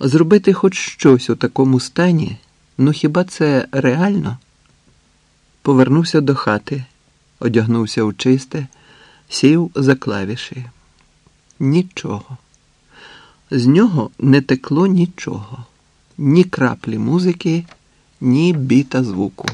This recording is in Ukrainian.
Зробити хоч щось у такому стані, ну хіба це реально? Повернувся до хати, одягнувся у чисте, сів за клавіші. Нічого. З нього не текло нічого, ні краплі музики, ні біта звуку.